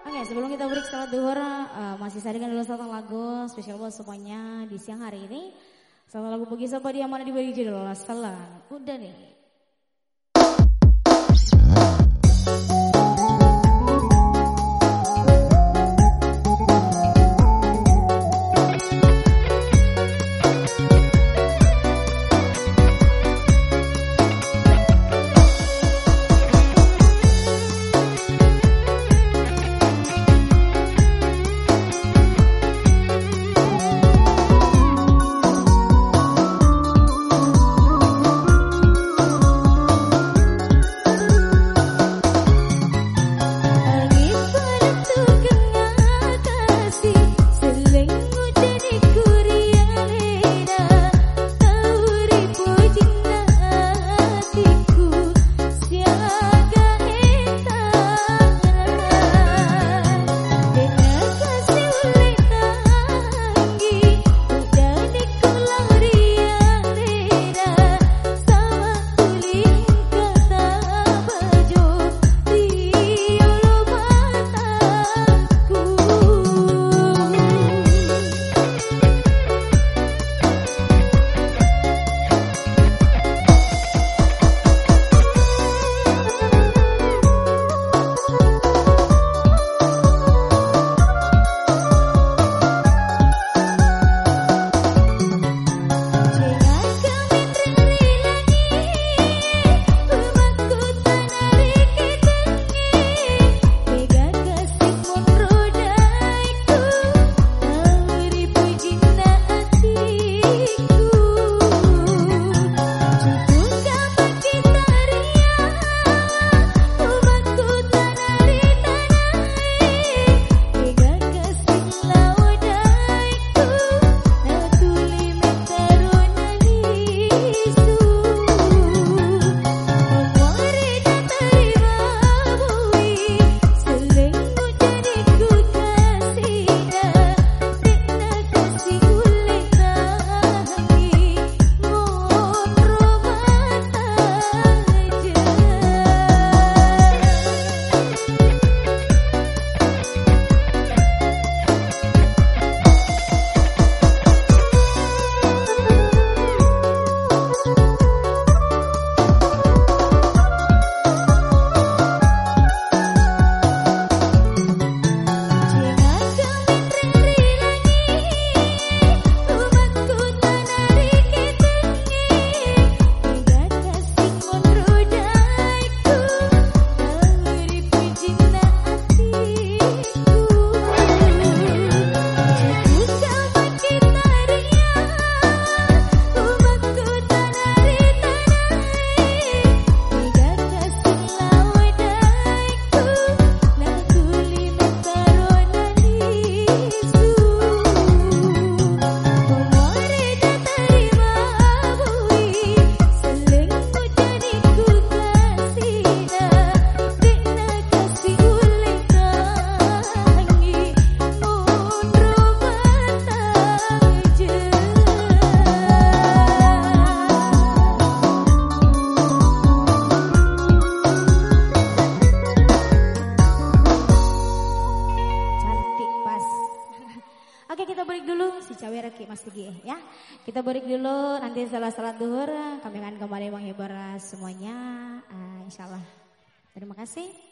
Oke, sebelum kita break salat duhur, uh, masih saringan dulu satu lagu spesial buat semuanya di siang hari ini. Satu lagu bagi siapa dia mana dibagi judul Salam. Udah nih. Mas Tigi ya. Kita break dulu nanti setelah salat duhur kami akan kembali menghibur semuanya uh, insya Allah. Terima kasih.